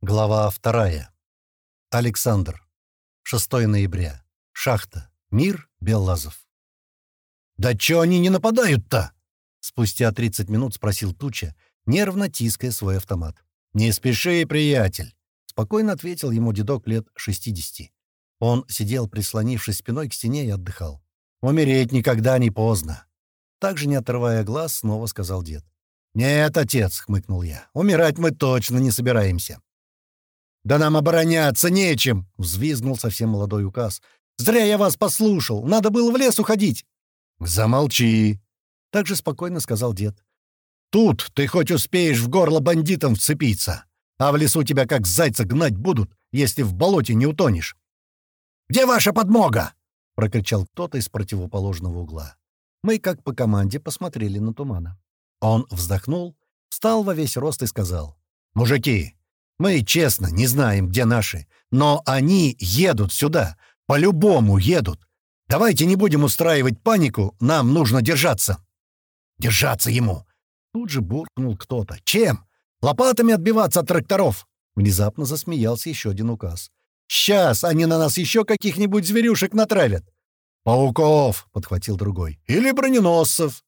Глава вторая. Александр. 6 ноября. Шахта. Мир. Беллазов. «Да чё они не нападают-то?» Спустя 30 минут спросил Туча, нервно тиская свой автомат. «Не спеши, приятель!» Спокойно ответил ему дедок лет 60. Он сидел, прислонившись спиной к стене и отдыхал. «Умереть никогда не поздно!» Также не отрывая глаз, снова сказал дед. «Нет, отец!» — хмыкнул я. «Умирать мы точно не собираемся!» «Да нам обороняться нечем!» — взвизгнул совсем молодой указ. «Зря я вас послушал! Надо было в лес уходить!» «Замолчи!» — также спокойно сказал дед. «Тут ты хоть успеешь в горло бандитам вцепиться, а в лесу тебя как зайца гнать будут, если в болоте не утонешь!» «Где ваша подмога?» — прокричал кто-то из противоположного угла. Мы, как по команде, посмотрели на тумана. Он вздохнул, встал во весь рост и сказал. «Мужики, мы, честно, не знаем, где наши, но они едут сюда, по-любому едут. Давайте не будем устраивать панику, нам нужно держаться». «Держаться ему!» Тут же буркнул кто-то. «Чем? Лопатами отбиваться от тракторов?» Внезапно засмеялся еще один указ. «Сейчас они на нас еще каких-нибудь зверюшек натравят!» «Пауков!» — подхватил другой. «Или броненосцев!»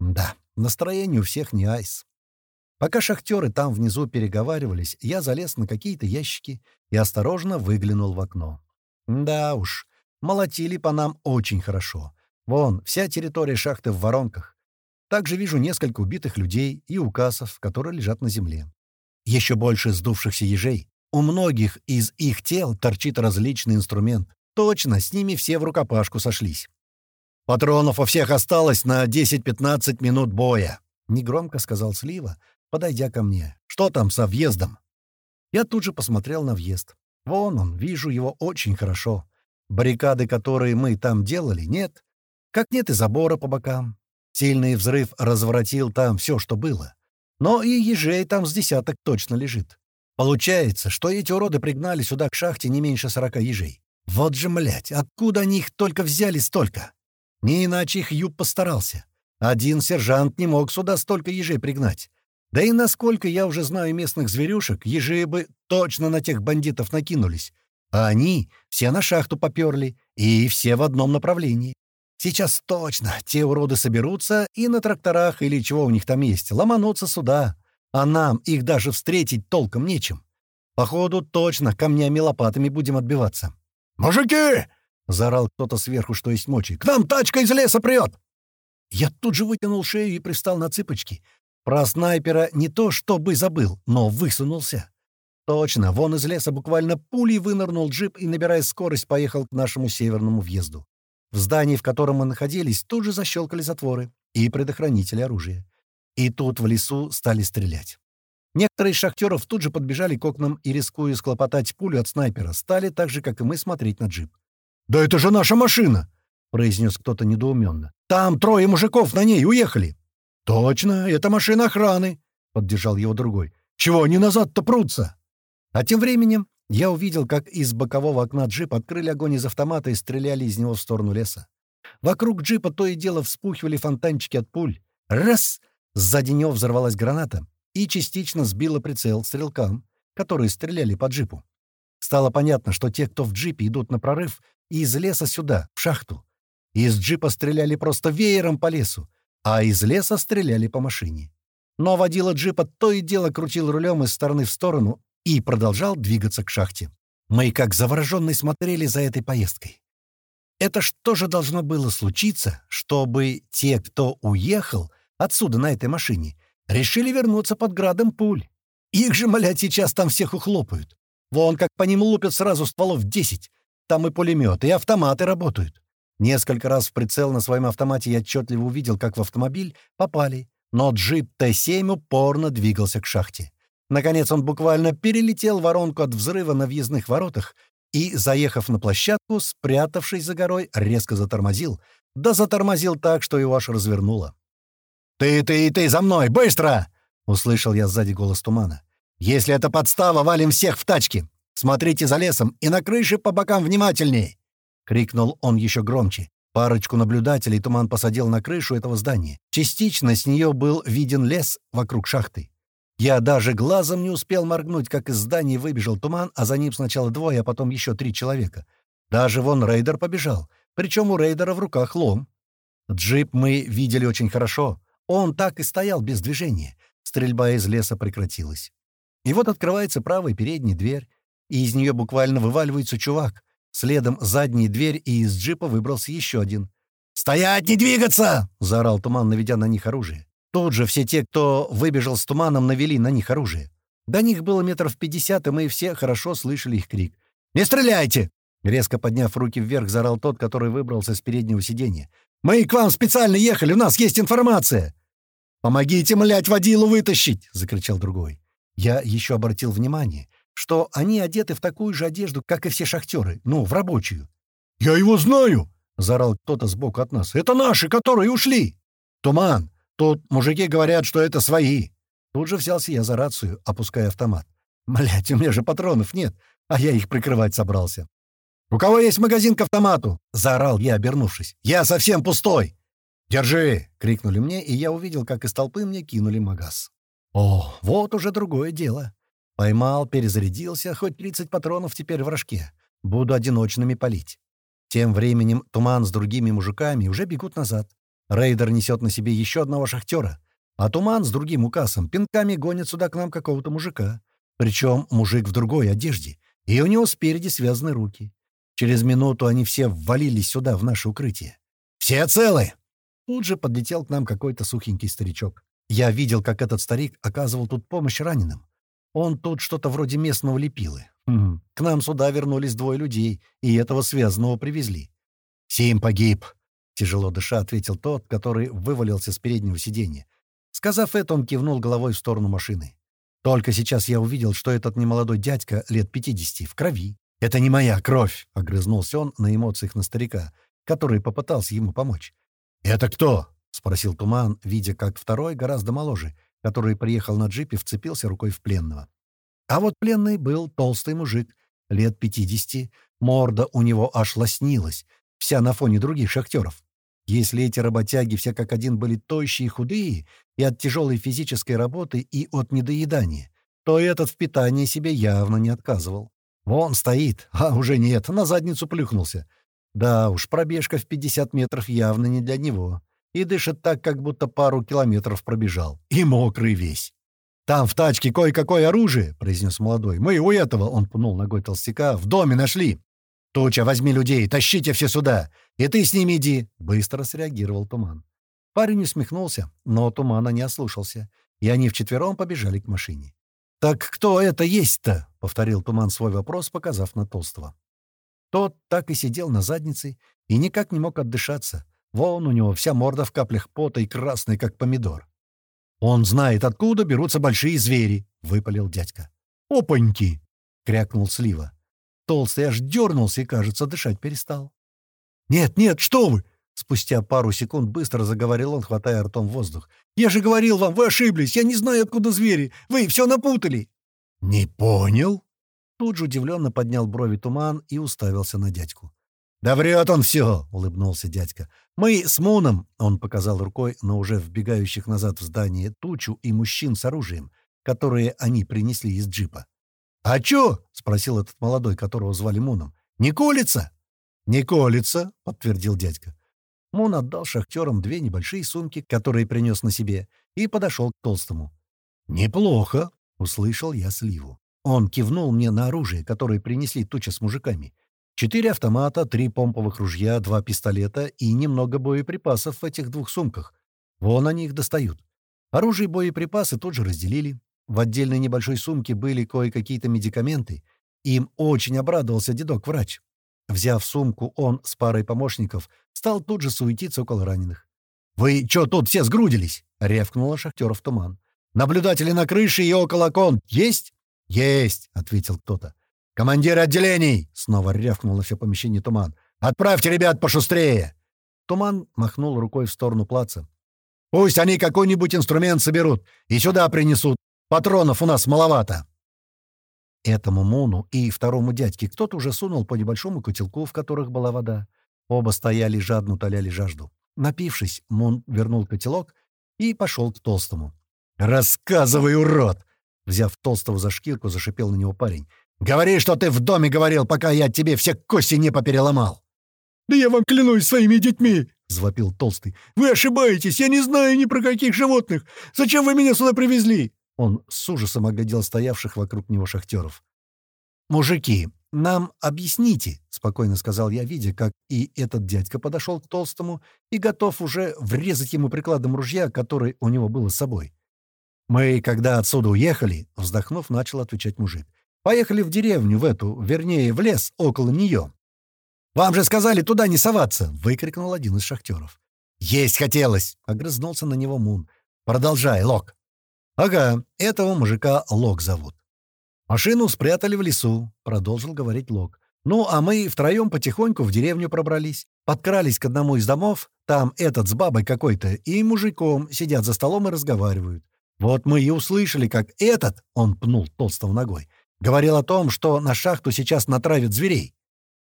Да, настроение у всех не айс. Пока шахтеры там внизу переговаривались, я залез на какие-то ящики и осторожно выглянул в окно. Да уж, молотили по нам очень хорошо. Вон, вся территория шахты в воронках. Также вижу несколько убитых людей и указов, которые лежат на земле. Еще больше сдувшихся ежей. У многих из их тел торчит различный инструмент. Точно, с ними все в рукопашку сошлись. «Патронов у всех осталось на 10-15 минут боя», — негромко сказал Слива, подойдя ко мне. «Что там со въездом?» Я тут же посмотрел на въезд. Вон он, вижу его очень хорошо. Баррикады, которые мы там делали, нет. Как нет и забора по бокам. Сильный взрыв разворотил там все, что было. Но и ежей там с десяток точно лежит. Получается, что эти уроды пригнали сюда к шахте не меньше сорока ежей. Вот же, млять, откуда они их только взяли столько? Не иначе их Юб постарался. Один сержант не мог сюда столько ежей пригнать. Да и насколько я уже знаю местных зверюшек, ежи бы точно на тех бандитов накинулись. А они все на шахту поперли, и все в одном направлении. Сейчас точно те уроды соберутся и на тракторах или чего у них там есть, ломанутся сюда. А нам их даже встретить толком нечем. Походу, точно камнями-лопатами будем отбиваться. «Мужики!» — заорал кто-то сверху, что есть мочи. «К нам тачка из леса прет!» Я тут же вытянул шею и пристал на цыпочки, про снайпера не то чтобы забыл, но высунулся. Точно, вон из леса буквально пулей вынырнул джип и, набирая скорость, поехал к нашему северному въезду. В здании, в котором мы находились, тут же защелкали затворы и предохранители оружия. И тут в лесу стали стрелять. Некоторые из шахтеров тут же подбежали к окнам и, рискуя склопотать пулю от снайпера, стали так же, как и мы, смотреть на джип. «Да это же наша машина!» — произнес кто-то недоуменно. «Там трое мужиков на ней уехали!» «Точно, это машина охраны», — поддержал его другой. «Чего они назад-то прутся?» А тем временем я увидел, как из бокового окна джип открыли огонь из автомата и стреляли из него в сторону леса. Вокруг джипа то и дело вспухивали фонтанчики от пуль. Раз! Сзади него взорвалась граната и частично сбила прицел стрелкам, которые стреляли по джипу. Стало понятно, что те, кто в джипе, идут на прорыв из леса сюда, в шахту. Из джипа стреляли просто веером по лесу, а из леса стреляли по машине. Но водила джипа то и дело крутил рулем из стороны в сторону и продолжал двигаться к шахте. Мы как завороженные смотрели за этой поездкой. Это что же должно было случиться, чтобы те, кто уехал отсюда на этой машине, решили вернуться под градом пуль? Их же, млядь, сейчас там всех ухлопают. Вон как по ним лупят сразу стволов десять. Там и пулеметы, и автоматы работают. Несколько раз в прицел на своем автомате я отчетливо увидел, как в автомобиль попали, но джип Т-7 упорно двигался к шахте. Наконец он буквально перелетел воронку от взрыва на въездных воротах и, заехав на площадку, спрятавшись за горой, резко затормозил. Да затормозил так, что его аж развернуло. «Ты, ты, ты, за мной! Быстро!» — услышал я сзади голос тумана. «Если это подстава, валим всех в тачки! Смотрите за лесом и на крыше по бокам внимательней!» — крикнул он еще громче. Парочку наблюдателей туман посадил на крышу этого здания. Частично с нее был виден лес вокруг шахты. Я даже глазом не успел моргнуть, как из здания выбежал туман, а за ним сначала двое, а потом еще три человека. Даже вон рейдер побежал, причем у рейдера в руках лом. Джип мы видели очень хорошо. Он так и стоял без движения. Стрельба из леса прекратилась. И вот открывается правая передняя дверь, и из нее буквально вываливается чувак. Следом задняя дверь, и из джипа выбрался еще один. «Стоять, не двигаться!» — заорал Туман, наведя на них оружие. Тут же все те, кто выбежал с Туманом, навели на них оружие. До них было метров пятьдесят, и мы все хорошо слышали их крик. «Не стреляйте!» Резко подняв руки вверх, заорал тот, который выбрался с переднего сиденья. «Мы к вам специально ехали, у нас есть информация!» «Помогите, млять, водилу вытащить!» — закричал другой. Я еще обратил внимание, что они одеты в такую же одежду, как и все шахтеры, ну, в рабочую. «Я его знаю!» — заорал кто-то сбоку от нас. «Это наши, которые ушли!» «Туман! Тут мужики говорят, что это свои!» Тут же взялся я за рацию, опуская автомат. «Блядь, у меня же патронов нет, а я их прикрывать собрался». «У кого есть магазин к автомату?» — заорал я, обернувшись. «Я совсем пустой!» «Держи!» — крикнули мне, и я увидел, как из толпы мне кинули магаз. О, вот уже другое дело. Поймал, перезарядился, хоть 30 патронов теперь в рожке. Буду одиночными палить. Тем временем Туман с другими мужиками уже бегут назад. Рейдер несет на себе еще одного шахтера, а Туман с другим указом пинками гонит сюда к нам какого-то мужика. Причем мужик в другой одежде, и у него спереди связаны руки. Через минуту они все ввалились сюда, в наше укрытие. «Все целы!» Тут же подлетел к нам какой-то сухенький старичок. Я видел, как этот старик оказывал тут помощь раненым. Он тут что-то вроде местного лепилы. Угу. К нам сюда вернулись двое людей, и этого связанного привезли. «Сим погиб», — тяжело дыша ответил тот, который вывалился с переднего сиденья. Сказав это, он кивнул головой в сторону машины. Только сейчас я увидел, что этот немолодой дядька лет 50 в крови. «Это не моя кровь!» — огрызнулся он на эмоциях на старика, который попытался ему помочь. «Это кто?» — спросил Туман, видя, как второй, гораздо моложе, который приехал на джипе, вцепился рукой в пленного. А вот пленный был толстый мужик, лет 50, морда у него аж лоснилась, вся на фоне других шахтеров. Если эти работяги все как один были тощие и худые, и от тяжелой физической работы, и от недоедания, то этот в питании себе явно не отказывал. Вон стоит, а уже нет, на задницу плюхнулся. Да уж, пробежка в 50 метров явно не для него. И дышит так, как будто пару километров пробежал. И мокрый весь. «Там в тачке кое-какое оружие», — произнес молодой. «Мы у этого», — он пнул ногой толстяка, — «в доме нашли». «Туча, возьми людей, тащите все сюда! И ты с ними иди!» — быстро среагировал Туман. Парень усмехнулся, но Тумана не ослушался, и они вчетвером побежали к машине. «Так кто это есть-то?» — повторил Туман свой вопрос, показав на Толстого. Тот так и сидел на заднице и никак не мог отдышаться. Вон у него вся морда в каплях пота и красный, как помидор. «Он знает, откуда берутся большие звери», — выпалил дядька. «Опаньки!» — крякнул Слива. Толстый аж дернулся и, кажется, дышать перестал. «Нет, нет, что вы!» Спустя пару секунд быстро заговорил он, хватая ртом воздух. «Я же говорил вам, вы ошиблись! Я не знаю, откуда звери! Вы все напутали!» «Не понял?» Тут же удивленно поднял брови туман и уставился на дядьку. «Да врет он все!» — улыбнулся дядька. «Мы с Муном!» — он показал рукой на уже вбегающих назад в здание тучу и мужчин с оружием, которые они принесли из джипа. «А чё?» — спросил этот молодой, которого звали Муном. «Не колется?» «Не колется», — подтвердил дядька. Мун отдал шахтерам две небольшие сумки, которые принес на себе, и подошел к толстому. «Неплохо», — услышал я сливу. Он кивнул мне на оружие, которое принесли туча с мужиками. Четыре автомата, три помповых ружья, два пистолета и немного боеприпасов в этих двух сумках. Вон они их достают. Оружие и боеприпасы тут же разделили. В отдельной небольшой сумке были кое-какие-то медикаменты. Им очень обрадовался дедок-врач. Взяв сумку, он с парой помощников стал тут же суетиться около раненых. «Вы чё тут все сгрудились?» — рявкнула шахтеров туман. «Наблюдатели на крыше и около кон есть?» «Есть!» — ответил кто-то. «Командиры отделений!» — снова рявкнул на все помещение Туман. «Отправьте ребят пошустрее!» Туман махнул рукой в сторону плаца. «Пусть они какой-нибудь инструмент соберут и сюда принесут. Патронов у нас маловато!» Этому Муну и второму дядьке кто-то уже сунул по небольшому котелку, в которых была вода. Оба стояли жадно утоляли жажду. Напившись, Мун вернул котелок и пошел к толстому. «Рассказывай, урод!» Взяв Толстого за шкирку, зашипел на него парень. «Говори, что ты в доме говорил, пока я тебе все кости не попереломал!» «Да я вам клянусь своими детьми!» — звопил Толстый. «Вы ошибаетесь! Я не знаю ни про каких животных! Зачем вы меня сюда привезли?» Он с ужасом оглядел стоявших вокруг него шахтеров. «Мужики, нам объясните», — спокойно сказал я, видя, как и этот дядька подошел к Толстому и готов уже врезать ему прикладом ружья, который у него было с собой. «Мы, когда отсюда уехали», — вздохнув, начал отвечать мужик, «поехали в деревню, в эту, вернее, в лес около нее. «Вам же сказали туда не соваться!» — выкрикнул один из шахтеров. «Есть хотелось!» — огрызнулся на него Мун. «Продолжай, Лок!» «Ага, этого мужика Лок зовут». «Машину спрятали в лесу», — продолжил говорить Лок. «Ну, а мы втроем потихоньку в деревню пробрались. Подкрались к одному из домов, там этот с бабой какой-то и мужиком сидят за столом и разговаривают. Вот мы и услышали, как этот, — он пнул толстого ногой, — говорил о том, что на шахту сейчас натравят зверей.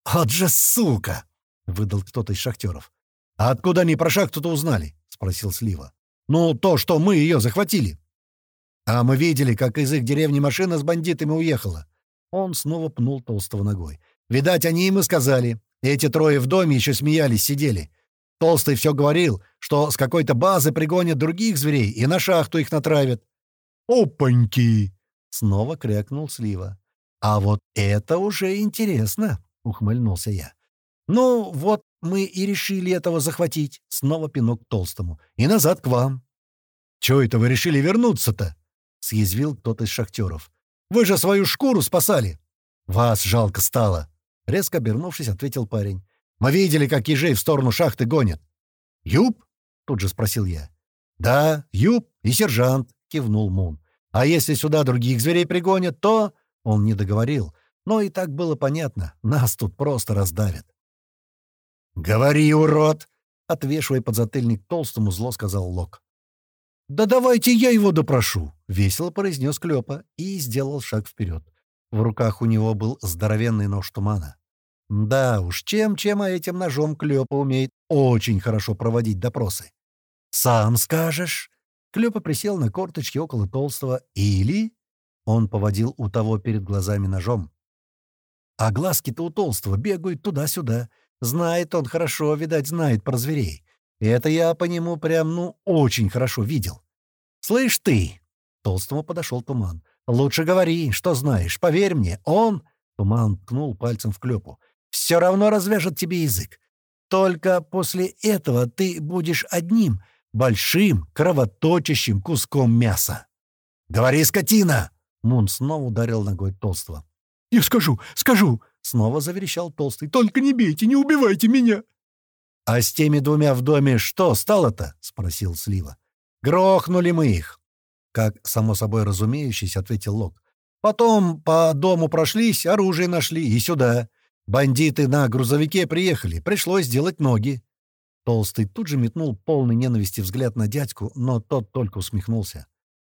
«Вот же сука!» — выдал кто-то из шахтеров. «А откуда они про шахту-то узнали?» — спросил Слива. «Ну, то, что мы ее захватили». «А мы видели, как из их деревни машина с бандитами уехала». Он снова пнул толстого ногой. «Видать, они им и сказали. Эти трое в доме еще смеялись, сидели. Толстый все говорил, что с какой-то базы пригонят других зверей и на шахту их натравят». «Опаньки!» — снова крякнул Слива. «А вот это уже интересно!» ухмыльнулся я. «Ну, вот мы и решили этого захватить», — снова пинок толстому. «И назад к вам». «Чего это вы решили вернуться-то?» — съязвил кто-то из шахтеров. «Вы же свою шкуру спасали!» «Вас жалко стало!» — резко обернувшись, ответил парень. «Мы видели, как ежей в сторону шахты гонят». «Юб?» — тут же спросил я. «Да, Юб и сержант», — кивнул Мун. «А если сюда других зверей пригонят, то...» Он не договорил, но и так было понятно, нас тут просто раздавят. «Говори, урод!» — отвешивая подзатыльник толстому, зло сказал Лок. «Да давайте я его допрошу!» — весело произнес Клёпа и сделал шаг вперед. В руках у него был здоровенный нож тумана. Да уж, чем-чем, а этим ножом Клёпа умеет очень хорошо проводить допросы. «Сам скажешь?» Клёпа присел на корточки около толстого. «Или...» Он поводил у того перед глазами ножом. А глазки-то у толстого бегают туда-сюда. Знает он хорошо, видать, знает про зверей. Это я по нему прям, ну, очень хорошо видел. «Слышь ты!» — толстому подошел Туман. «Лучше говори, что знаешь. Поверь мне, он...» Туман ткнул пальцем в клепу. «Все равно развяжет тебе язык. Только после этого ты будешь одним, большим, кровоточащим куском мяса». «Говори, скотина!» Мун снова ударил ногой толстого. «Я скажу, скажу!» — снова заверещал Толстый. «Только не бейте, не убивайте меня!» «А с теми двумя в доме что стало-то?» — спросил Слива. «Грохнули мы их!» Как само собой разумеющийся, ответил Лок. «Потом по дому прошлись, оружие нашли и сюда. Бандиты на грузовике приехали, пришлось делать ноги». Толстый тут же метнул полный ненависти взгляд на дядьку, но тот только усмехнулся.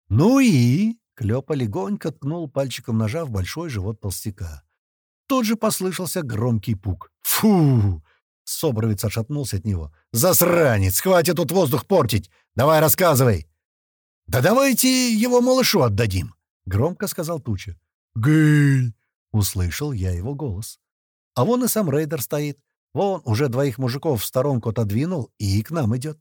«Ну и?» Клёпа легонько ткнул пальчиком ножа в большой живот толстяка. Тут же послышался громкий пук. «Фу!» Собровец отшатнулся от него. «Засранец! Хватит тут воздух портить! Давай рассказывай!» «Да давайте его малышу отдадим!» — громко сказал Туча. «Гэй!» — услышал я его голос. А вон и сам рейдер стоит. Вон уже двоих мужиков в сторонку отодвинул и к нам идет.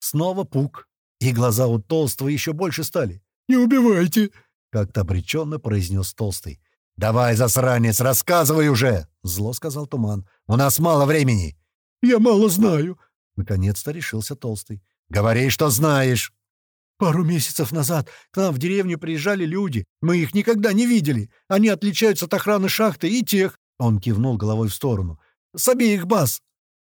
Снова пук. И глаза у толстого еще больше стали. Не убивайте!» — как-то обреченно произнес Толстый. «Давай, засранец, рассказывай уже!» — зло сказал Туман. «У нас мало времени!» «Я мало знаю!» — наконец-то решился Толстый. «Говори, что знаешь!» «Пару месяцев назад к нам в деревню приезжали люди. Мы их никогда не видели. Они отличаются от охраны шахты и тех...» — он кивнул головой в сторону. «С обеих баз!»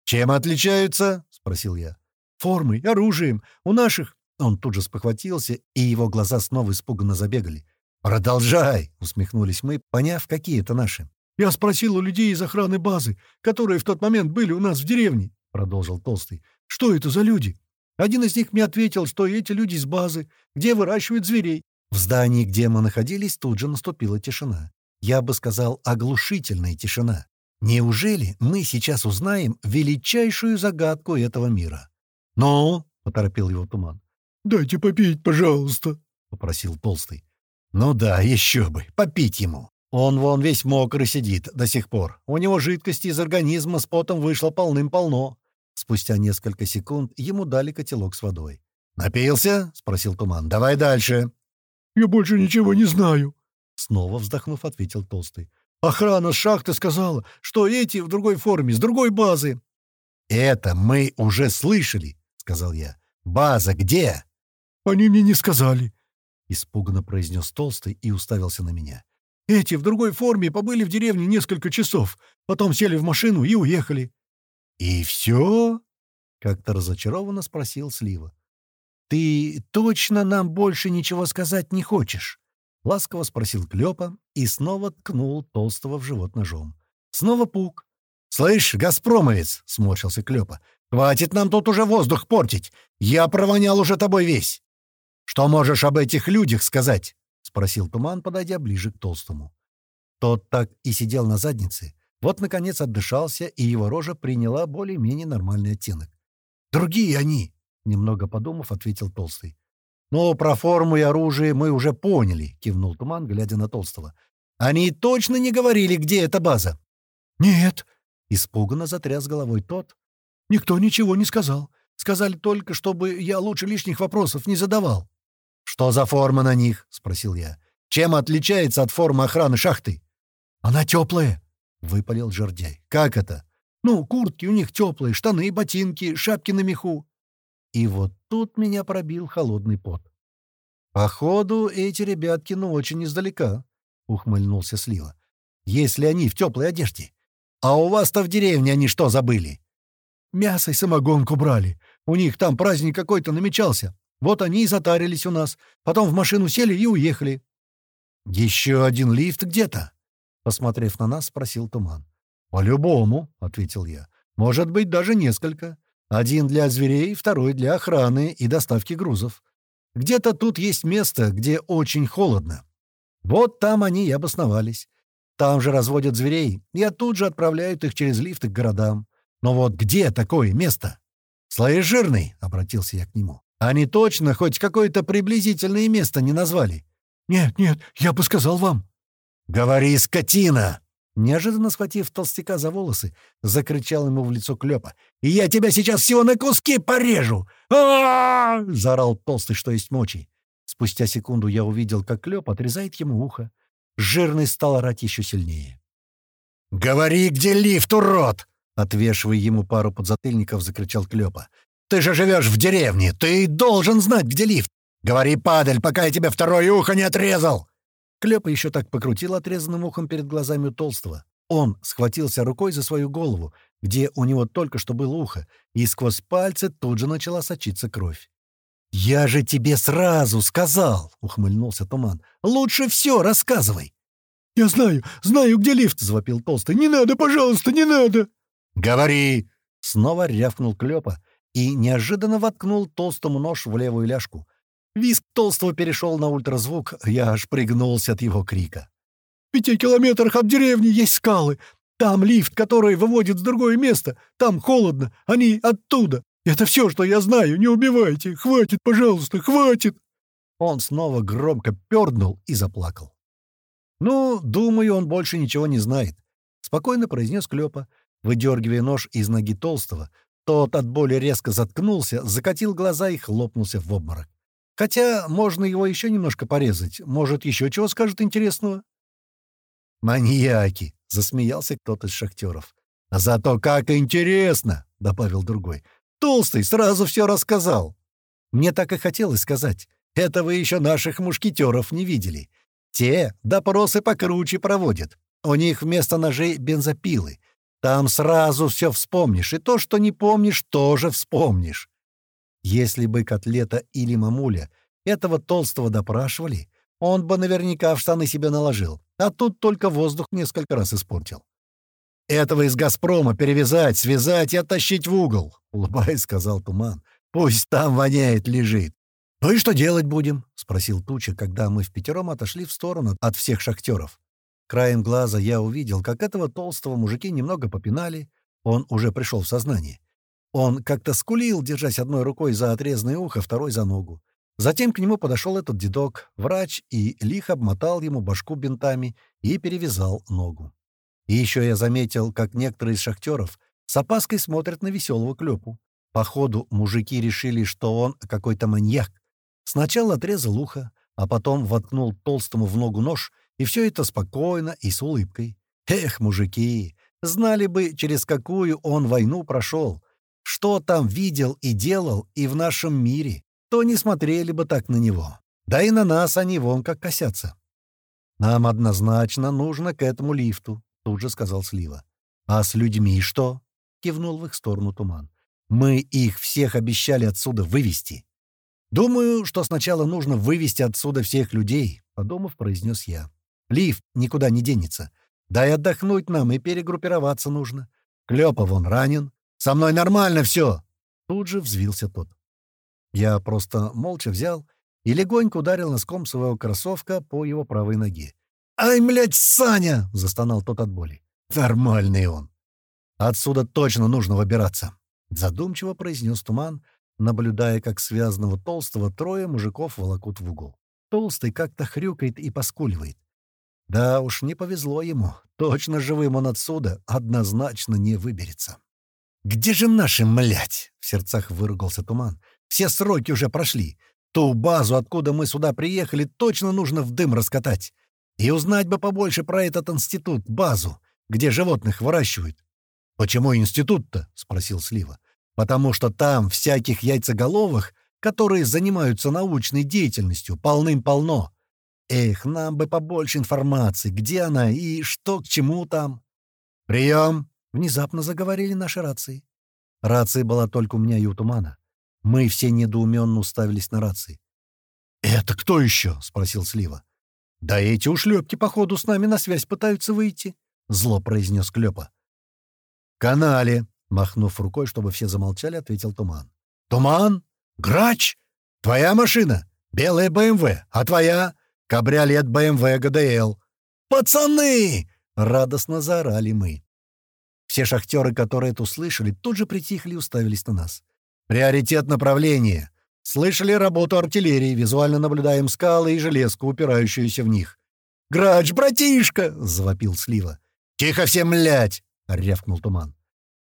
«Чем отличаются?» — спросил я. «Формой, оружием. У наших он тут же спохватился, и его глаза снова испуганно забегали. «Продолжай!» — усмехнулись мы, поняв, какие это наши. «Я спросил у людей из охраны базы, которые в тот момент были у нас в деревне», — продолжил Толстый. «Что это за люди? Один из них мне ответил, что эти люди из базы, где выращивают зверей». В здании, где мы находились, тут же наступила тишина. Я бы сказал, оглушительная тишина. Неужели мы сейчас узнаем величайшую загадку этого мира? «Ну?» — поторопил его туман. «Дайте попить, пожалуйста», — попросил Толстый. «Ну да, еще бы, попить ему. Он вон весь мокрый сидит до сих пор. У него жидкости из организма с потом вышло полным-полно». Спустя несколько секунд ему дали котелок с водой. «Напился?» — спросил Туман. «Давай дальше». «Я больше ничего не знаю», — снова вздохнув, ответил Толстый. «Охрана шахты сказала, что эти в другой форме, с другой базы». «Это мы уже слышали», — сказал я. «База где?» «Они мне не сказали», — испуганно произнес Толстый и уставился на меня. «Эти в другой форме побыли в деревне несколько часов, потом сели в машину и уехали». «И все?» — как-то разочарованно спросил Слива. «Ты точно нам больше ничего сказать не хочешь?» — ласково спросил Клёпа и снова ткнул Толстого в живот ножом. Снова пук. «Слышь, газпромовец!» — сморщился Клёпа. «Хватит нам тут уже воздух портить! Я провонял уже тобой весь!» «Что можешь об этих людях сказать?» — спросил Туман, подойдя ближе к Толстому. Тот так и сидел на заднице. Вот, наконец, отдышался, и его рожа приняла более-менее нормальный оттенок. «Другие они!» — немного подумав, ответил Толстый. «Ну, про форму и оружие мы уже поняли», — кивнул Туман, глядя на Толстого. «Они точно не говорили, где эта база?» «Нет», — испуганно затряс головой тот. «Никто ничего не сказал. Сказали только, чтобы я лучше лишних вопросов не задавал». «Что за форма на них?» — спросил я. «Чем отличается от формы охраны шахты?» «Она теплая», — выпалил жердяй. «Как это?» «Ну, куртки у них теплые, штаны, ботинки, шапки на меху». И вот тут меня пробил холодный пот. «Походу, эти ребятки ну очень издалека», — ухмыльнулся Слива. «Если они в теплой одежде. А у вас-то в деревне они что забыли?» «Мясо и самогонку брали. У них там праздник какой-то намечался. Вот они и затарились у нас. Потом в машину сели и уехали». «Еще один лифт где-то?» Посмотрев на нас, спросил Туман. «По-любому», — ответил я. «Может быть, даже несколько. Один для зверей, второй для охраны и доставки грузов. Где-то тут есть место, где очень холодно. Вот там они и обосновались. Там же разводят зверей, и тут же отправляют их через лифты к городам. Но вот где такое место? «Слои жирный», — обратился я к нему. «Они точно хоть какое-то приблизительное место не назвали?» «Нет, нет, я бы сказал вам». «Говори, скотина!» Неожиданно схватив толстяка за волосы, закричал ему в лицо Клёпа. «И я тебя сейчас всего на куски порежу! а, заорал толстый, что есть мочи. Спустя секунду я увидел, как Клёп отрезает ему ухо. Жирный стал орать еще сильнее. «Говори, где лифт, урод!» Отвешивая ему пару подзатыльников, закричал Клёпа. «Ты же живешь в деревне! Ты должен знать, где лифт! Говори, падаль, пока я тебе второе ухо не отрезал!» Клёпа еще так покрутил отрезанным ухом перед глазами у Толстого. Он схватился рукой за свою голову, где у него только что было ухо, и сквозь пальцы тут же начала сочиться кровь. «Я же тебе сразу сказал!» — ухмыльнулся Туман. «Лучше все рассказывай!» «Я знаю, знаю, где лифт!» — завопил Толстый. «Не надо, пожалуйста, не надо!» «Говори!» — снова рявкнул Клёпа и неожиданно воткнул Толстому нож в левую ляжку. Виск Толстого перешел на ультразвук, я аж пригнулся от его крика. «В пяти километрах от деревни есть скалы. Там лифт, который выводит в другое место. Там холодно. Они оттуда. Это все, что я знаю. Не убивайте. Хватит, пожалуйста, хватит!» Он снова громко пернул и заплакал. «Ну, думаю, он больше ничего не знает», — спокойно произнес Клёпа, выдергивая нож из ноги Толстого. Тот от боли резко заткнулся, закатил глаза и хлопнулся в обморок. Хотя можно его еще немножко порезать. Может, еще чего скажет интересного?» «Маньяки!» — засмеялся кто-то из шахтеров. «Зато как интересно!» — добавил другой. «Толстый сразу все рассказал!» Мне так и хотелось сказать. Это вы еще наших мушкетеров не видели. Те допросы покруче проводят. У них вместо ножей бензопилы. Там сразу все вспомнишь, и то, что не помнишь, тоже вспомнишь. Если бы Котлета или Мамуля этого толстого допрашивали, он бы наверняка в штаны себе наложил, а тут только воздух несколько раз испортил. «Этого из «Газпрома» перевязать, связать и оттащить в угол», — улыбаясь, сказал Туман. «Пусть там воняет, лежит». «Ну и что делать будем?» — спросил Туча, когда мы в пятером отошли в сторону от всех шахтеров. Краем глаза я увидел, как этого толстого мужики немного попинали. Он уже пришел в сознание. Он как-то скулил, держась одной рукой за отрезанное ухо, второй за ногу. Затем к нему подошел этот дедок, врач, и лихо обмотал ему башку бинтами и перевязал ногу. И еще я заметил, как некоторые из шахтеров с опаской смотрят на веселого Клёпу. Походу, мужики решили, что он какой-то маньяк. Сначала отрезал ухо, а потом воткнул толстому в ногу нож, и все это спокойно и с улыбкой. Эх, мужики, знали бы, через какую он войну прошел, что там видел и делал и в нашем мире, то не смотрели бы так на него. Да и на нас они вон как косятся. «Нам однозначно нужно к этому лифту», — тут же сказал Слива. «А с людьми что?» — кивнул в их сторону туман. «Мы их всех обещали отсюда вывести». «Думаю, что сначала нужно вывести отсюда всех людей», — подумав, произнес я. «Лифт никуда не денется. Дай отдохнуть нам и перегруппироваться нужно. Клёпа вон ранен. Со мной нормально все!» Тут же взвился тот. Я просто молча взял и легонько ударил носком своего кроссовка по его правой ноге. «Ай, млядь, Саня!» — застонал тот от боли. «Нормальный он!» «Отсюда точно нужно выбираться!» — задумчиво произнес Туман, наблюдая, как связанного толстого трое мужиков волокут в угол. Толстый как-то хрюкает и поскуливает. Да уж, не повезло ему. Точно живым он отсюда однозначно не выберется. «Где же наши, млять?» — в сердцах выругался Туман. Все сроки уже прошли. Ту базу, откуда мы сюда приехали, точно нужно в дым раскатать. И узнать бы побольше про этот институт, базу, где животных выращивают. «Почему институт-то?» — спросил Слива. «Потому что там всяких яйцеголовых, которые занимаются научной деятельностью, полным-полно. Эх, нам бы побольше информации, где она и что к чему там». «Прием!» — внезапно заговорили наши рации. Рация была только у меня и у Тумана. Мы все недоуменно уставились на рации. «Это кто еще?» — спросил Слива. «Да эти ушлепки, походу, с нами на связь пытаются выйти», — зло произнес Клёпа. «Канале», — махнув рукой, чтобы все замолчали, ответил Туман. «Туман? Грач? Твоя машина? Белая БМВ. А твоя? Кабриолет БМВ ГДЛ. Пацаны!» — радостно заорали мы. Все шахтеры, которые это услышали, тут же притихли и уставились на нас. Приоритет направления. Слышали работу артиллерии, визуально наблюдаем скалы и железку, упирающуюся в них. «Грач, братишка!» — завопил Слива. «Тихо всем, млять!» — рявкнул Туман.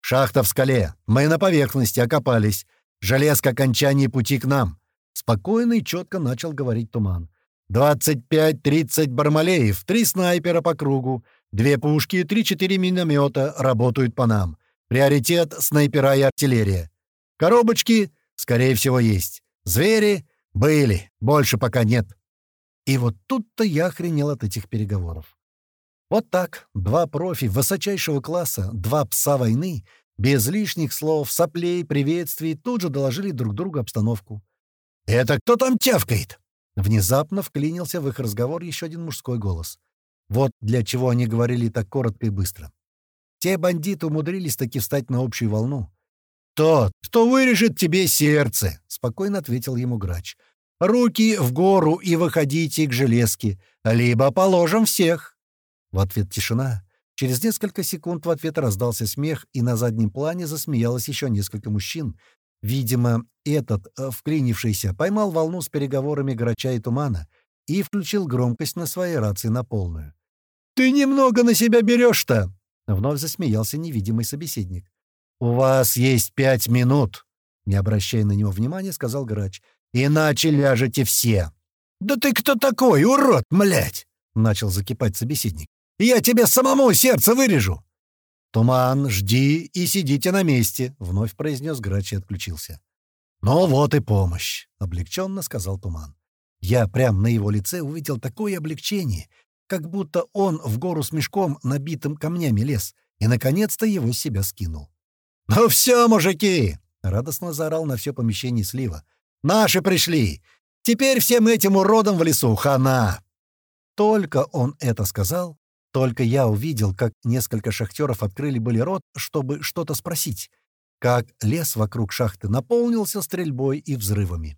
«Шахта в скале. Мы на поверхности окопались. Железка окончание пути к нам». Спокойно и четко начал говорить Туман. «Двадцать пять-тридцать бармалеев, три снайпера по кругу, две пушки три-четыре миномета работают по нам. Приоритет — снайпера и артиллерия. Коробочки, скорее всего, есть. Звери были, больше пока нет. И вот тут-то я охренел от этих переговоров. Вот так, два профи высочайшего класса, два пса войны, без лишних слов, соплей, приветствий, тут же доложили друг другу обстановку. «Это кто там тявкает?» Внезапно вклинился в их разговор еще один мужской голос. Вот для чего они говорили так коротко и быстро. Те бандиты умудрились таки встать на общую волну. «Тот, кто вырежет тебе сердце», — спокойно ответил ему грач. «Руки в гору и выходите к железке, либо положим всех». В ответ тишина. Через несколько секунд в ответ раздался смех, и на заднем плане засмеялось еще несколько мужчин. Видимо, этот, э, вклинившийся, поймал волну с переговорами грача и тумана и включил громкость на своей рации на полную. «Ты немного на себя берешь-то!» — вновь засмеялся невидимый собеседник. «У вас есть пять минут», — не обращая на него внимания, сказал грач. «Иначе ляжете все». «Да ты кто такой, урод, млять!» — начал закипать собеседник. «Я тебе самому сердце вырежу!» «Туман, жди и сидите на месте», — вновь произнес грач и отключился. «Ну вот и помощь», — облегченно сказал Туман. Я прямо на его лице увидел такое облегчение, как будто он в гору с мешком, набитым камнями лез, и, наконец-то, его с себя скинул. «Ну все, мужики!» — радостно заорал на все помещение слива. «Наши пришли! Теперь всем этим уродам в лесу хана!» Только он это сказал, только я увидел, как несколько шахтеров открыли были рот, чтобы что-то спросить, как лес вокруг шахты наполнился стрельбой и взрывами.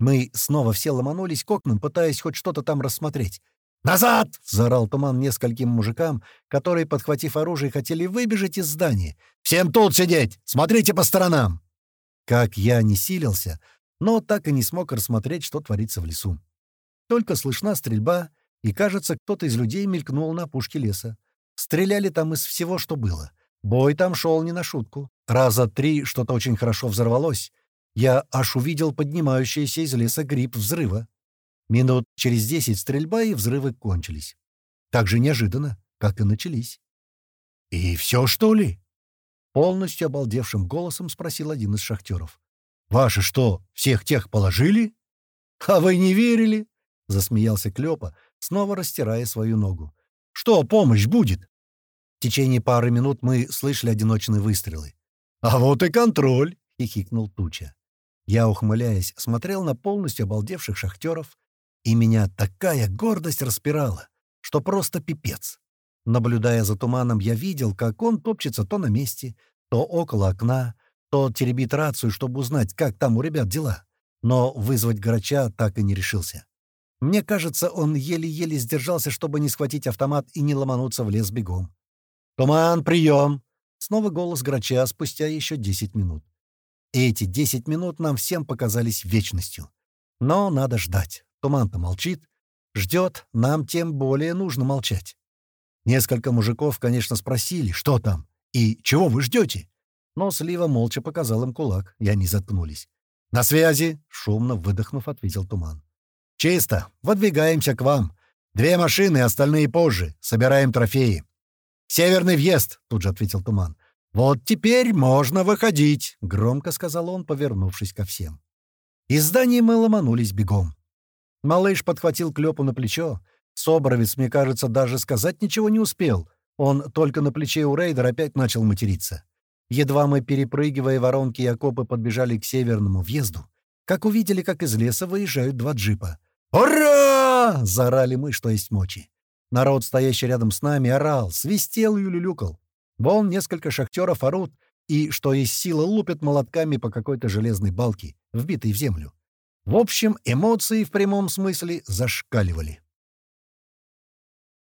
Мы снова все ломанулись к окнам, пытаясь хоть что-то там рассмотреть. «Назад!» — заорал туман нескольким мужикам, которые, подхватив оружие, хотели выбежать из здания. «Всем тут сидеть! Смотрите по сторонам!» Как я не силился, но так и не смог рассмотреть, что творится в лесу. Только слышна стрельба, и, кажется, кто-то из людей мелькнул на опушке леса. Стреляли там из всего, что было. Бой там шел не на шутку. Раза три что-то очень хорошо взорвалось. Я аж увидел поднимающийся из леса гриб взрыва. Минут через десять стрельба и взрывы кончились. Так же неожиданно, как и начались. «И все, что ли?» Полностью обалдевшим голосом спросил один из шахтеров. «Ваши что, всех тех положили?» «А вы не верили?» — засмеялся Клёпа, снова растирая свою ногу. «Что, помощь будет?» В течение пары минут мы слышали одиночные выстрелы. «А вот и контроль!» — хихикнул Туча. Я, ухмыляясь, смотрел на полностью обалдевших шахтеров, и меня такая гордость распирала, что просто пипец. Наблюдая за туманом, я видел, как он топчется то на месте, то около окна, то теребит рацию, чтобы узнать, как там у ребят дела. Но вызвать грача так и не решился. Мне кажется, он еле-еле сдержался, чтобы не схватить автомат и не ломануться в лес бегом. «Туман, прием!» Снова голос грача спустя еще десять минут. Эти десять минут нам всем показались вечностью. Но надо ждать. Туман-то молчит. Ждет, нам тем более нужно молчать. Несколько мужиков, конечно, спросили, что там и чего вы ждете. Но Слива молча показал им кулак, и они заткнулись. «На связи!» — шумно выдохнув, ответил Туман. «Чисто. Выдвигаемся к вам. Две машины, остальные позже. Собираем трофеи». «Северный въезд!» — тут же ответил Туман. «Вот теперь можно выходить!» — громко сказал он, повернувшись ко всем. Из здания мы ломанулись бегом. Малыш подхватил Клёпу на плечо, Соборовец, мне кажется, даже сказать ничего не успел. Он только на плече у рейдера опять начал материться. Едва мы, перепрыгивая воронки и окопы, подбежали к северному въезду, как увидели, как из леса выезжают два джипа. «Ура!» — заорали мы, что есть мочи. Народ, стоящий рядом с нами, орал, свистел и улюлюкал. Вон несколько шахтеров орут и, что есть сила, лупят молотками по какой-то железной балке, вбитой в землю. В общем, эмоции в прямом смысле зашкаливали.